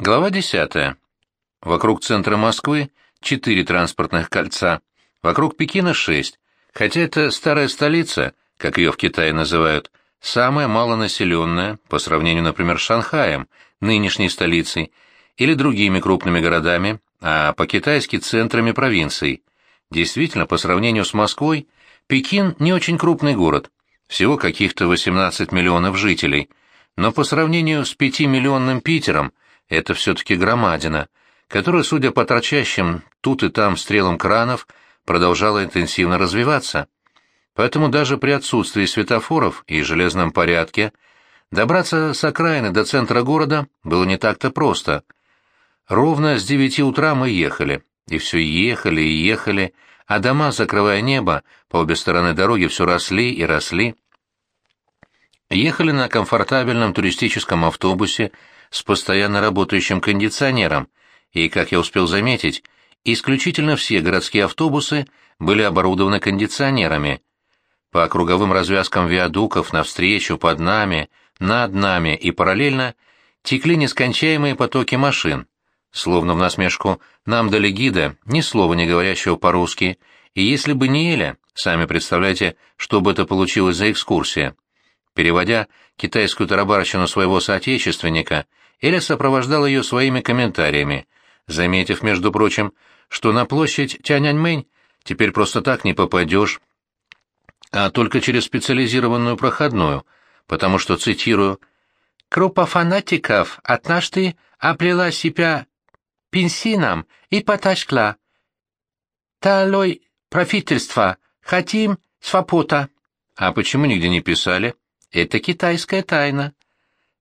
Глава 10. Вокруг центра Москвы четыре транспортных кольца, вокруг Пекина шесть, хотя это старая столица, как ее в Китае называют, самая малонаселенная по сравнению, например, с Шанхаем, нынешней столицей, или другими крупными городами, а по-китайски центрами провинций. Действительно, по сравнению с Москвой, Пекин не очень крупный город, всего каких-то 18 миллионов жителей, но по сравнению с 5-миллионным Питером – это все-таки громадина, которая, судя по торчащим тут и там стрелам кранов, продолжала интенсивно развиваться. Поэтому даже при отсутствии светофоров и железном порядке добраться с окраины до центра города было не так-то просто. Ровно с девяти утра мы ехали, и все ехали и ехали, а дома, закрывая небо, по обе стороны дороги все росли и росли. Ехали на комфортабельном туристическом автобусе с постоянно работающим кондиционером, и, как я успел заметить, исключительно все городские автобусы были оборудованы кондиционерами. По круговым развязкам виадуков навстречу, под нами, над нами и параллельно текли нескончаемые потоки машин, словно в насмешку нам дали гида, ни слова не говорящего по-русски, и если бы не Эля, сами представляете, что бы это получилось за экскурсия. Переводя китайскую тарабарщину своего соотечественника, Эля сопровождал ее своими комментариями, заметив, между прочим, что на площадь Тяньаньмэнь теперь просто так не попадешь, а только через специализированную проходную, потому что, цитирую, «Группа фанатиков однажды оплела себя пенсином и поташкла. Талой правительства, хотим свобода». А почему нигде не писали? Это китайская тайна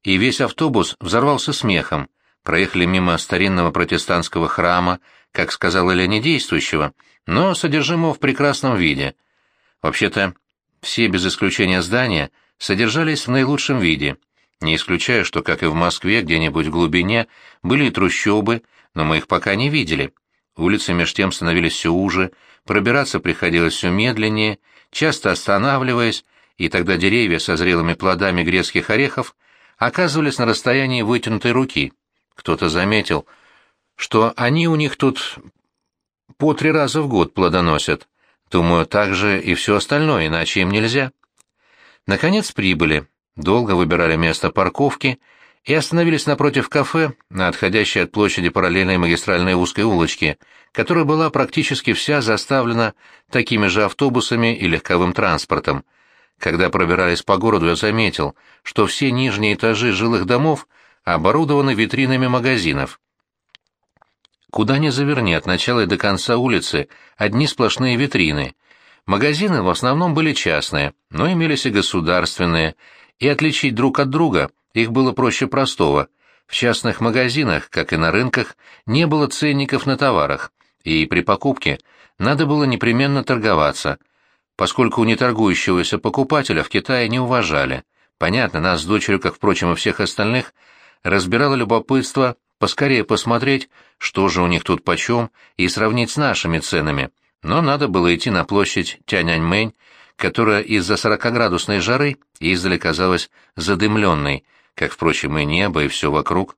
и весь автобус взорвался смехом. Проехали мимо старинного протестантского храма, как сказал Илья, действующего, но содержимого в прекрасном виде. Вообще-то, все без исключения здания содержались в наилучшем виде, не исключая, что, как и в Москве, где-нибудь в глубине, были и трущобы, но мы их пока не видели. Улицы меж тем становились все уже, пробираться приходилось все медленнее, часто останавливаясь, и тогда деревья со зрелыми плодами грецких орехов оказывались на расстоянии вытянутой руки. Кто-то заметил, что они у них тут по три раза в год плодоносят. Думаю, так же и все остальное, иначе им нельзя. Наконец прибыли, долго выбирали место парковки и остановились напротив кафе на отходящей от площади параллельной магистральной узкой улочке, которая была практически вся заставлена такими же автобусами и легковым транспортом. Когда пробирались по городу, я заметил, что все нижние этажи жилых домов оборудованы витринами магазинов. Куда ни заверни, от начала и до конца улицы одни сплошные витрины. Магазины в основном были частные, но имелись и государственные, и отличить друг от друга их было проще простого. В частных магазинах, как и на рынках, не было ценников на товарах, и при покупке надо было непременно торговаться – поскольку у неторгующегося покупателя в Китае не уважали. Понятно, нас с дочерью, как, впрочем, и всех остальных, разбирало любопытство поскорее посмотреть, что же у них тут почем, и сравнить с нашими ценами. Но надо было идти на площадь Тяньаньмэнь, которая из-за сорокоградусной жары издали казалась задымленной, как, впрочем, и небо, и все вокруг.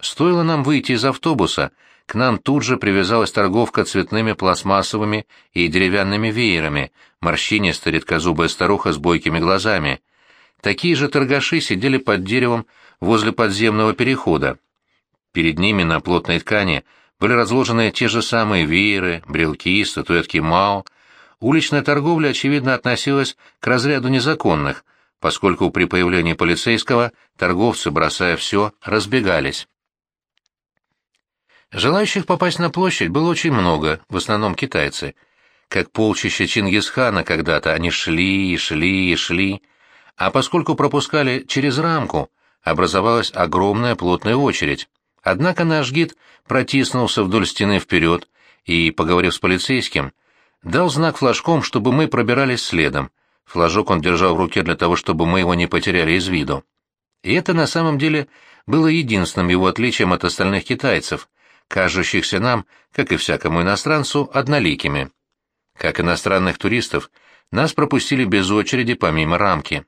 Стоило нам выйти из автобуса, к нам тут же привязалась торговка цветными пластмассовыми и деревянными веерами, морщинистая редкозубая старуха с бойкими глазами. Такие же торгаши сидели под деревом возле подземного перехода. Перед ними на плотной ткани были разложены те же самые вееры, брелки, статуэтки Мао. Уличная торговля, очевидно, относилась к разряду незаконных, поскольку при появлении полицейского торговцы, бросая все, разбегались. Желающих попасть на площадь было очень много, в основном китайцы. Как полчища Чингисхана когда-то они шли и шли и шли, а поскольку пропускали через рамку, образовалась огромная плотная очередь. Однако наш гид протиснулся вдоль стены вперед и, поговорив с полицейским, дал знак флажком, чтобы мы пробирались следом. Флажок он держал в руке для того, чтобы мы его не потеряли из виду. И это на самом деле было единственным его отличием от остальных китайцев, кажущихся нам, как и всякому иностранцу, одноликими. Как иностранных туристов, нас пропустили без очереди помимо рамки.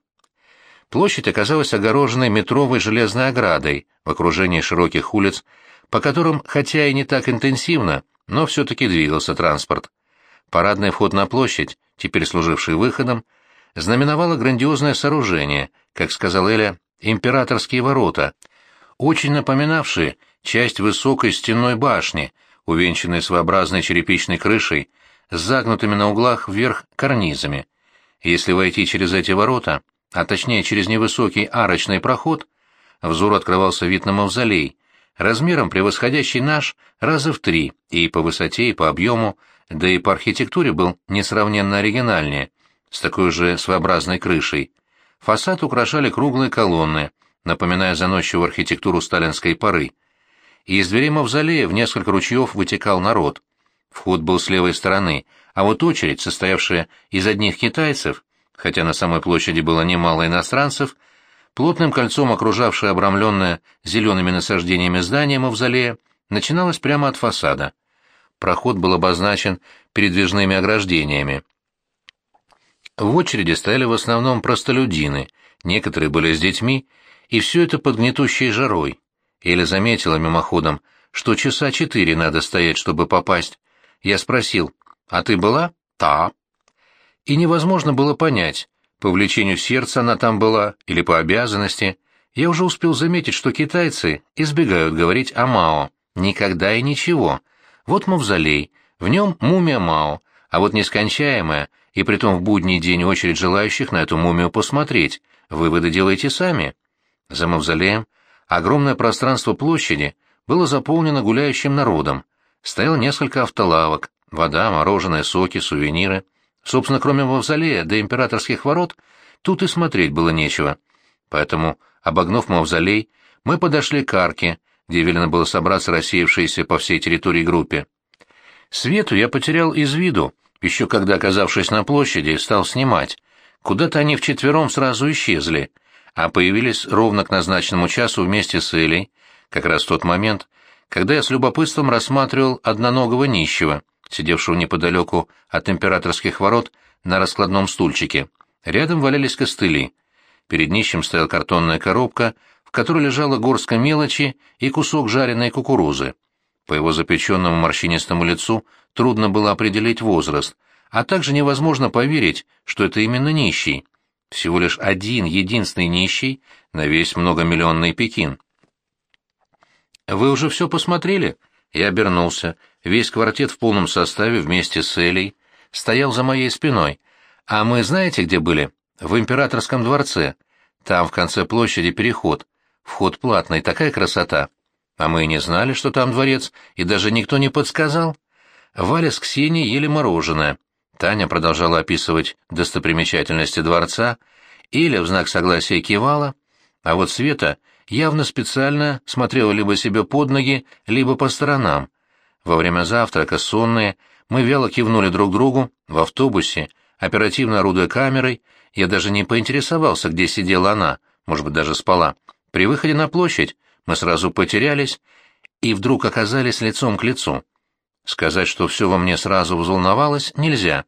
Площадь оказалась огороженной метровой железной оградой в окружении широких улиц, по которым, хотя и не так интенсивно, но все-таки двигался транспорт. Парадный вход на площадь, теперь служивший выходом, знаменовало грандиозное сооружение, как сказал Эля, императорские ворота, очень напоминавшие часть высокой стенной башни, увенчанной своеобразной черепичной крышей, с загнутыми на углах вверх карнизами. Если войти через эти ворота, а точнее через невысокий арочный проход, взору открывался вид на мавзолей, размером превосходящий наш раза в три и по высоте, и по объему, да и по архитектуре был несравненно оригинальнее, с такой же своеобразной крышей. Фасад украшали круглые колонны, напоминая заносчивую архитектуру сталинской поры. И из дверей мавзолея в несколько ручьев вытекал народ. Вход был с левой стороны, а вот очередь, состоявшая из одних китайцев, хотя на самой площади было немало иностранцев, плотным кольцом окружавшее обрамленное зелеными насаждениями здание мавзолея, начиналась прямо от фасада. Проход был обозначен передвижными ограждениями. В очереди стояли в основном простолюдины, некоторые были с детьми, и все это под гнетущей жарой. Эля заметила мимоходом, что часа четыре надо стоять, чтобы попасть. Я спросил, «А ты была?» «Та». И невозможно было понять, по влечению сердца она там была или по обязанности. Я уже успел заметить, что китайцы избегают говорить о Мао. Никогда и ничего. Вот мавзолей, в нем мумия Мао, а вот нескончаемая, и притом в будний день очередь желающих на эту мумию посмотреть. Выводы делайте сами. За мавзолеем огромное пространство площади было заполнено гуляющим народом. Стояло несколько автолавок, вода, мороженое, соки, сувениры. Собственно, кроме мавзолея до императорских ворот, тут и смотреть было нечего. Поэтому, обогнув мавзолей, мы подошли к арке, где велено было собраться рассеявшиеся по всей территории группе. Свету я потерял из виду, еще когда, оказавшись на площади, стал снимать. Куда-то они вчетвером сразу исчезли, а появились ровно к назначенному часу вместе с Элей, как раз в тот момент, когда я с любопытством рассматривал одноногого нищего, сидевшего неподалеку от императорских ворот на раскладном стульчике. Рядом валялись костыли. Перед нищим стояла картонная коробка, в которой лежала горстка мелочи и кусок жареной кукурузы. По его запеченному морщинистому лицу трудно было определить возраст, а также невозможно поверить, что это именно нищий. Всего лишь один, единственный нищий на весь многомиллионный Пекин. «Вы уже все посмотрели?» Я обернулся. Весь квартет в полном составе вместе с Элей стоял за моей спиной. «А мы знаете, где были?» «В императорском дворце. Там в конце площади переход. Вход платный, такая красота. А мы и не знали, что там дворец, и даже никто не подсказал. Валя с Ксенией ели мороженое. Таня продолжала описывать достопримечательности дворца, Иля в знак согласия кивала, а вот Света явно специально смотрела либо себе под ноги, либо по сторонам. Во время завтрака, сонные, мы вяло кивнули друг другу в автобусе, оперативно орудуя камерой, я даже не поинтересовался, где сидела она, может быть, даже спала. При выходе на площадь мы сразу потерялись и вдруг оказались лицом к лицу. Сказать, что все во мне сразу взволновалось, нельзя.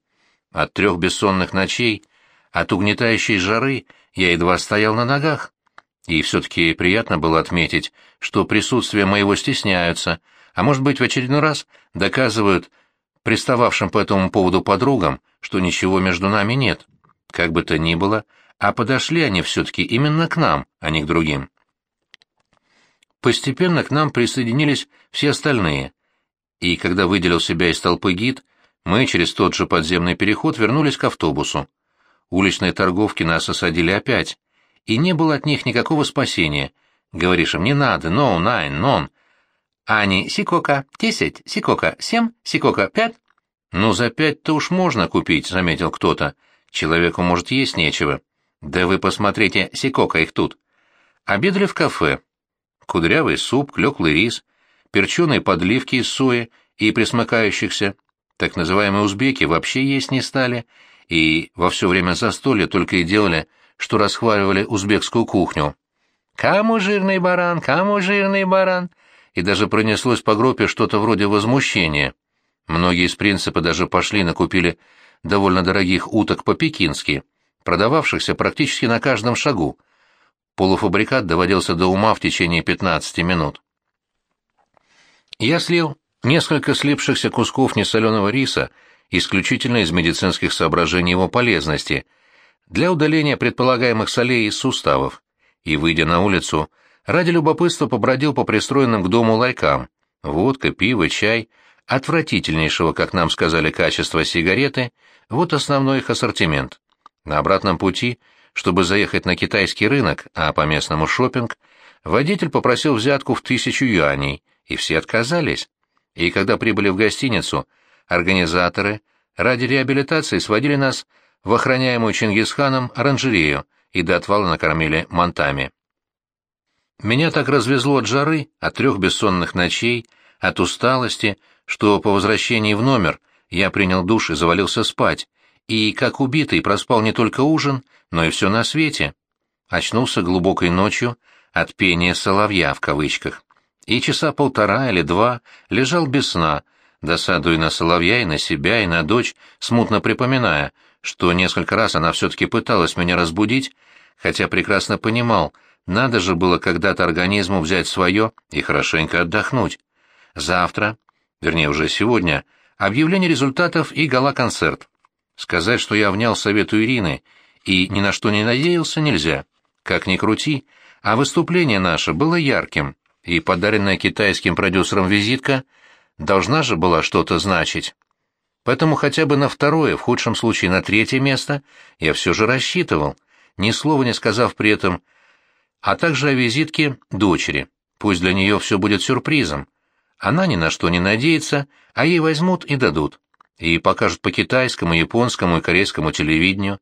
От трех бессонных ночей, от угнетающей жары я едва стоял на ногах. И все-таки приятно было отметить, что присутствие моего стесняются, а может быть в очередной раз доказывают пристававшим по этому поводу подругам, что ничего между нами нет. Как бы то ни было, а подошли они все-таки именно к нам, а не к другим. Постепенно к нам присоединились все остальные, и когда выделил себя из толпы гид, мы через тот же подземный переход вернулись к автобусу. Уличные торговки нас осадили опять, и не было от них никакого спасения. Говоришь им, не надо, no, nine, non. Они, сикока, десять, сикока, семь, сикока, пять. Ну, за пять-то уж можно купить, заметил кто-то. Человеку, может, есть нечего. Да вы посмотрите, сикока их тут. Обедали в кафе кудрявый суп, клёклый рис, перченые подливки из сои и присмыкающихся. Так называемые узбеки вообще есть не стали, и во все время застолья только и делали, что расхваливали узбекскую кухню. «Кому жирный баран, кому жирный баран?» И даже пронеслось по группе что-то вроде возмущения. Многие из принципа даже пошли накупили довольно дорогих уток по-пекински, продававшихся практически на каждом шагу, полуфабрикат доводился до ума в течение 15 минут. Я слил несколько слипшихся кусков несоленого риса исключительно из медицинских соображений его полезности, для удаления предполагаемых солей из суставов, и, выйдя на улицу, ради любопытства побродил по пристроенным к дому лайкам. Водка, пиво, чай, отвратительнейшего, как нам сказали, качества сигареты, вот основной их ассортимент. На обратном пути, чтобы заехать на китайский рынок, а по местному шопинг, водитель попросил взятку в тысячу юаней, и все отказались. И когда прибыли в гостиницу, организаторы ради реабилитации сводили нас в охраняемую Чингисханом оранжерею и до отвала накормили мантами. Меня так развезло от жары, от трех бессонных ночей, от усталости, что по возвращении в номер я принял душ и завалился спать, и, как убитый, проспал не только ужин, но и все на свете. Очнулся глубокой ночью от пения «соловья» в кавычках, и часа полтора или два лежал без сна, досадуя на соловья и на себя, и на дочь, смутно припоминая, что несколько раз она все-таки пыталась меня разбудить, хотя прекрасно понимал, надо же было когда-то организму взять свое и хорошенько отдохнуть. Завтра, вернее уже сегодня, объявление результатов и гала-концерт. Сказать, что я внял совету Ирины и ни на что не надеялся, нельзя. Как ни крути, а выступление наше было ярким, и подаренная китайским продюсером визитка должна же была что-то значить. Поэтому хотя бы на второе, в худшем случае на третье место, я все же рассчитывал, ни слова не сказав при этом, а также о визитке дочери. Пусть для нее все будет сюрпризом. Она ни на что не надеется, а ей возьмут и дадут. И покажут по китайскому, японскому и корейскому телевидению.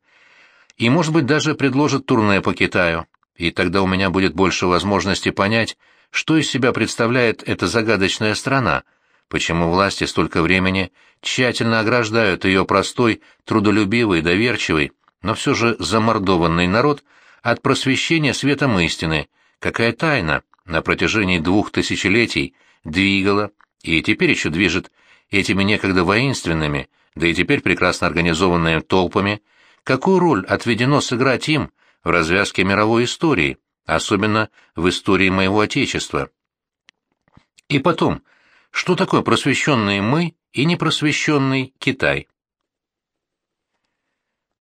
И, может быть, даже предложат турне по Китаю. И тогда у меня будет больше возможности понять, что из себя представляет эта загадочная страна, почему власти столько времени тщательно ограждают ее простой, трудолюбивый, доверчивый, но все же замордованный народ от просвещения светом истины, какая тайна на протяжении двух тысячелетий двигала и теперь еще движет этими некогда воинственными, да и теперь прекрасно организованными толпами, какую роль отведено сыграть им в развязке мировой истории, особенно в истории моего Отечества. И потом, что такое просвещенные мы и непросвещенный Китай?